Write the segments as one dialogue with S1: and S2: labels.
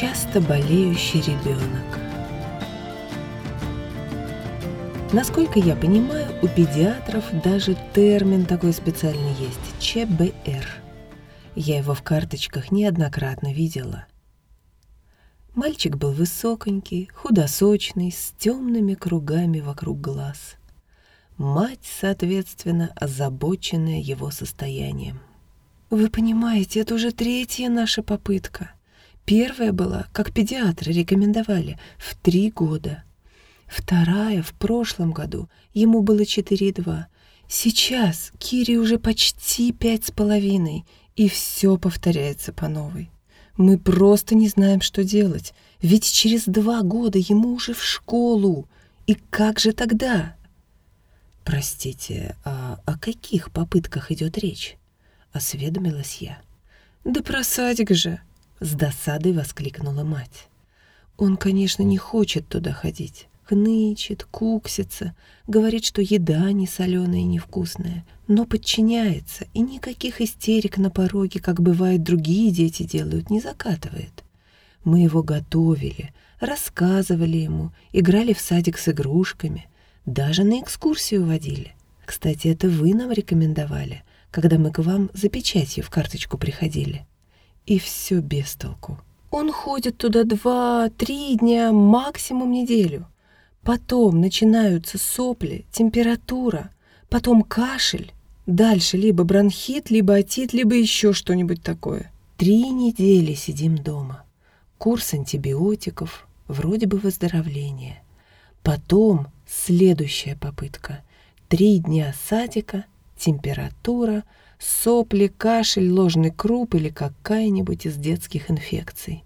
S1: Часто болеющий ребенок. Насколько я понимаю, у педиатров даже термин такой специальный есть – ЧБР. Я его в карточках неоднократно видела. Мальчик был высоконький, худосочный, с темными кругами вокруг глаз. Мать, соответственно, озабоченная его состоянием. Вы понимаете, это уже третья наша попытка. Первая была, как педиатры рекомендовали, в три года. Вторая в прошлом году, ему было 4,2. Сейчас Кире уже почти пять с половиной, и все повторяется по новой. Мы просто не знаем, что делать, ведь через два года ему уже в школу. И как же тогда? Простите, а о каких попытках идет речь? — осведомилась я. «Да про садик же!» — с досадой воскликнула мать. «Он, конечно, не хочет туда ходить. Хнычет, куксится, говорит, что еда не соленая и невкусная, но подчиняется и никаких истерик на пороге, как бывает другие дети делают, не закатывает. Мы его готовили, рассказывали ему, играли в садик с игрушками, даже на экскурсию водили. Кстати, это вы нам рекомендовали, когда мы к вам за печатью в карточку приходили. И все без толку. Он ходит туда два-три дня, максимум неделю. Потом начинаются сопли, температура, потом кашель. Дальше либо бронхит, либо отит, либо еще что-нибудь такое. Три недели сидим дома. Курс антибиотиков, вроде бы выздоровление. Потом следующая попытка. Три дня садика — температура, сопли, кашель, ложный круп или какая-нибудь из детских инфекций.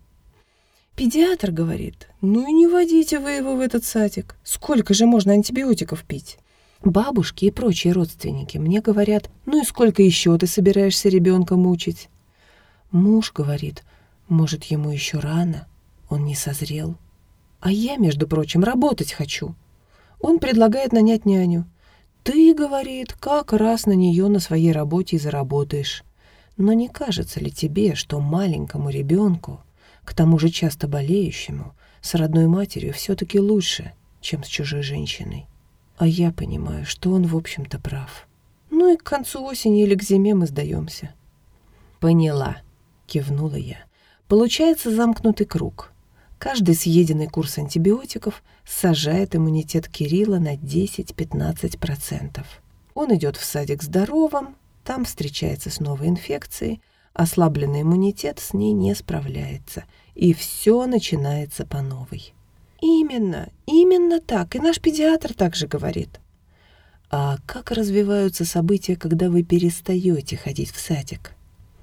S1: Педиатр говорит, ну и не водите вы его в этот садик. Сколько же можно антибиотиков пить? Бабушки и прочие родственники мне говорят, ну и сколько еще ты собираешься ребенка мучить? Муж говорит, может, ему еще рано, он не созрел. А я, между прочим, работать хочу. Он предлагает нанять няню. Ты, говорит, как раз на нее на своей работе и заработаешь. Но не кажется ли тебе, что маленькому ребенку, к тому же часто болеющему, с родной матерью все-таки лучше, чем с чужой женщиной? А я понимаю, что он, в общем-то, прав. Ну и к концу осени или к зиме мы сдаемся. Поняла, кивнула я. Получается замкнутый круг. Каждый съеденный курс антибиотиков сажает иммунитет Кирилла на 10-15%. Он идет в садик здоровым, там встречается с новой инфекцией, ослабленный иммунитет с ней не справляется, и все начинается по новой. Именно, именно так, и наш педиатр также говорит. А как развиваются события, когда вы перестаете ходить в садик?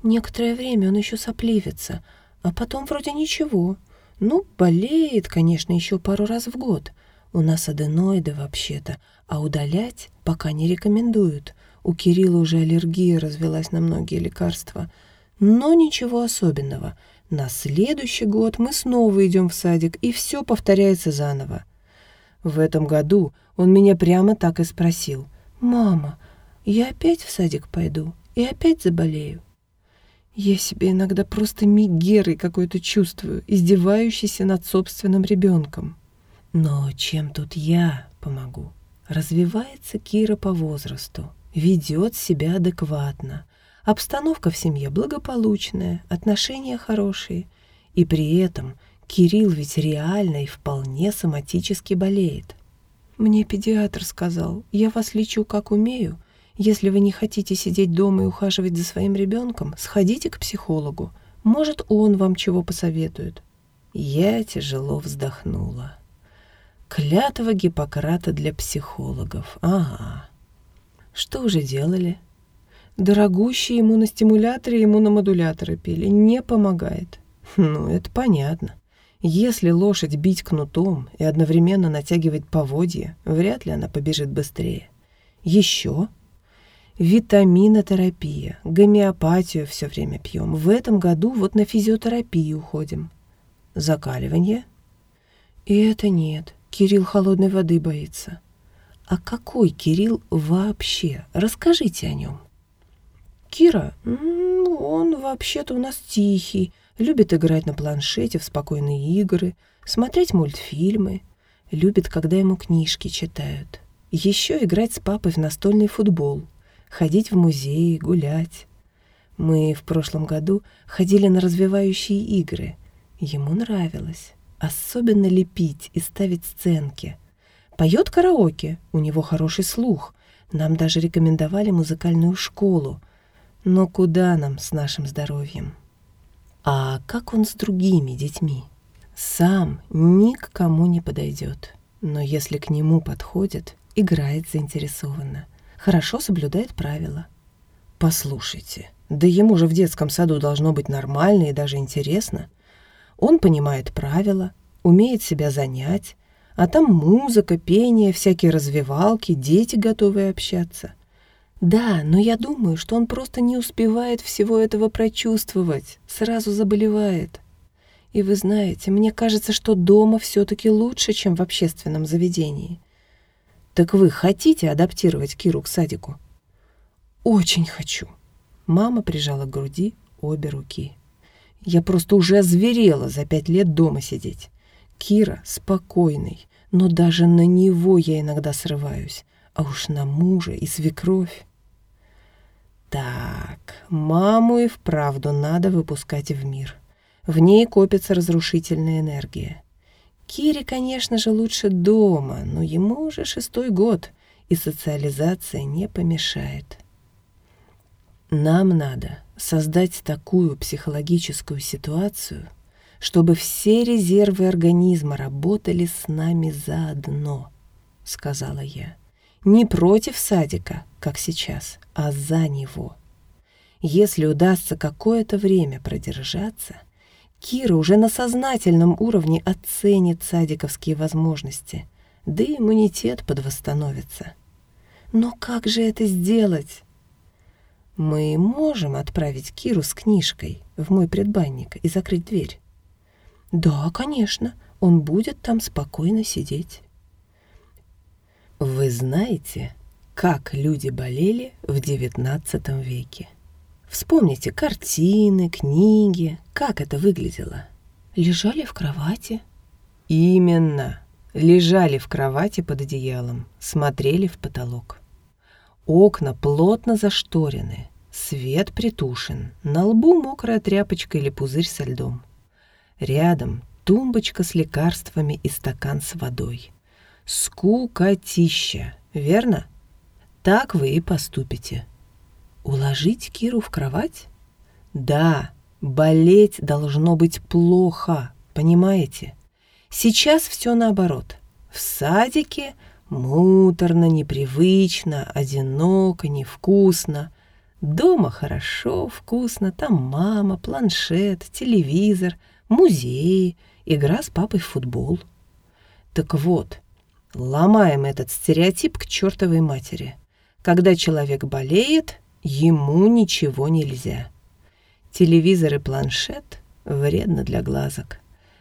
S1: Некоторое время он еще сопливится, а потом вроде ничего — ну, болеет, конечно, еще пару раз в год. У нас аденоиды вообще-то, а удалять пока не рекомендуют. У Кирилла уже аллергия развелась на многие лекарства. Но ничего особенного. На следующий год мы снова идем в садик, и все повторяется заново. В этом году он меня прямо так и спросил. «Мама, я опять в садик пойду и опять заболею?» Я себя иногда просто мигерой какой-то чувствую, издевающейся над собственным ребенком. Но чем тут я помогу? Развивается Кира по возрасту, ведет себя адекватно. Обстановка в семье благополучная, отношения хорошие. И при этом Кирилл ведь реально и вполне соматически болеет. Мне педиатр сказал, я вас лечу как умею, если вы не хотите сидеть дома и ухаживать за своим ребенком, сходите к психологу. Может, он вам чего посоветует. Я тяжело вздохнула. Клятва Гиппократа для психологов. Ага. Что уже делали? Дорогущие иммуностимуляторы и иммуномодуляторы пили. Не помогает. Ну, это понятно. Если лошадь бить кнутом и одновременно натягивать поводья, вряд ли она побежит быстрее. Еще витаминотерапия, гомеопатию все время пьем. В этом году вот на физиотерапию уходим. Закаливание? И это нет. Кирилл холодной воды боится. А какой Кирилл вообще? Расскажите о нем. Кира, он вообще-то у нас тихий, Любит играть на планшете в спокойные игры, смотреть мультфильмы. Любит, когда ему книжки читают. Еще играть с папой в настольный футбол, ходить в музеи, гулять. Мы в прошлом году ходили на развивающие игры. Ему нравилось. Особенно лепить и ставить сценки. Поет караоке, у него хороший слух. Нам даже рекомендовали музыкальную школу. Но куда нам с нашим здоровьем? А как он с другими детьми? Сам ни к кому не подойдет. Но если к нему подходит, играет заинтересованно. Хорошо соблюдает правила. Послушайте, да ему же в детском саду должно быть нормально и даже интересно. Он понимает правила, умеет себя занять, а там музыка, пение, всякие развивалки, дети готовы общаться. Да, но я думаю, что он просто не успевает всего этого прочувствовать, сразу заболевает. И вы знаете, мне кажется, что дома все-таки лучше, чем в общественном заведении. Так вы хотите адаптировать Киру к садику? Очень хочу. Мама прижала к груди обе руки. Я просто уже озверела за пять лет дома сидеть. Кира спокойный, но даже на него я иногда срываюсь, а уж на мужа и свекровь. Так, маму и вправду надо выпускать в мир. В ней копится разрушительная энергия. Кире, конечно же, лучше дома, но ему уже шестой год, и социализация не помешает. Нам надо создать такую психологическую ситуацию, чтобы все резервы организма работали с нами заодно, сказала я. Не против садика, как сейчас, а за него. Если удастся какое-то время продержаться, Кира уже на сознательном уровне оценит садиковские возможности, да и иммунитет подвосстановится. Но как же это сделать? Мы можем отправить Киру с книжкой в мой предбанник и закрыть дверь. Да, конечно, он будет там спокойно сидеть. Вы знаете, как люди болели в XIX веке? Вспомните картины, книги, как это выглядело. Лежали в кровати. Именно. Лежали в кровати под одеялом, смотрели в потолок. Окна плотно зашторены, свет притушен, на лбу мокрая тряпочка или пузырь со льдом. Рядом тумбочка с лекарствами и стакан с водой. Скукотища, верно? Так вы и поступите. Уложить Киру в кровать? Да, болеть должно быть плохо, понимаете? Сейчас все наоборот. В садике муторно, непривычно, одиноко, невкусно. Дома хорошо, вкусно, там мама, планшет, телевизор, музей, игра с папой в футбол. Так вот, Ломаем этот стереотип к чертовой матери. Когда человек болеет, ему ничего нельзя. Телевизор и планшет вредно для глазок.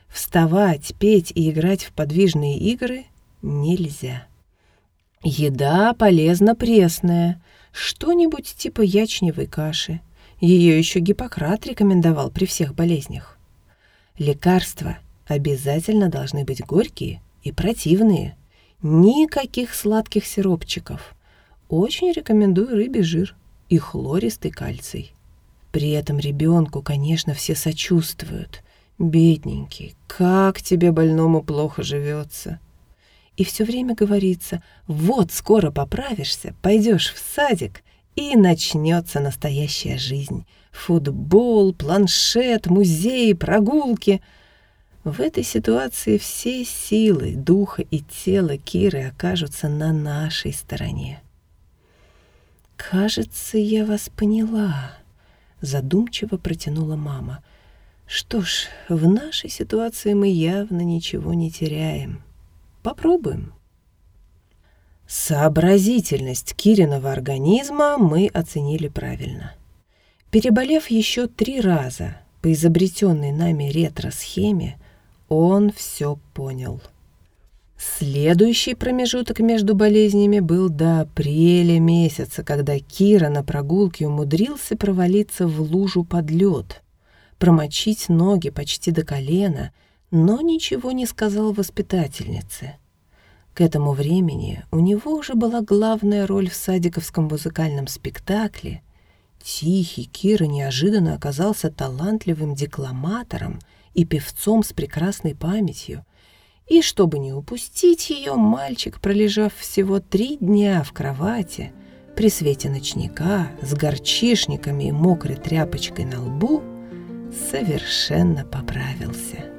S1: Вставать, петь и играть в подвижные игры нельзя. Еда полезна пресная, что-нибудь типа ячневой каши. Ее еще Гиппократ рекомендовал при всех болезнях. Лекарства обязательно должны быть горькие и противные. Никаких сладких сиропчиков. Очень рекомендую рыбий жир и хлористый кальций. При этом ребенку, конечно, все сочувствуют. Бедненький, как тебе больному плохо живется. И все время говорится, вот скоро поправишься, пойдешь в садик, и начнется настоящая жизнь. Футбол, планшет, музеи, прогулки — в этой ситуации все силы духа и тела Киры окажутся на нашей стороне. «Кажется, я вас поняла», — задумчиво протянула мама. «Что ж, в нашей ситуации мы явно ничего не теряем. Попробуем». Сообразительность Кириного организма мы оценили правильно. Переболев еще три раза по изобретенной нами ретро-схеме, он все понял. Следующий промежуток между болезнями был до апреля месяца, когда Кира на прогулке умудрился провалиться в лужу под лед. промочить ноги почти до колена, но ничего не сказал воспитательнице. К этому времени у него уже была главная роль в садиковском музыкальном спектакле. Тихий Кира неожиданно оказался талантливым декламатором и певцом с прекрасной памятью. И чтобы не упустить ее, мальчик, пролежав всего три дня в кровати, при свете ночника, с горчишниками и мокрой тряпочкой на лбу, совершенно поправился.